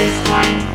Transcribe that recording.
satisfied.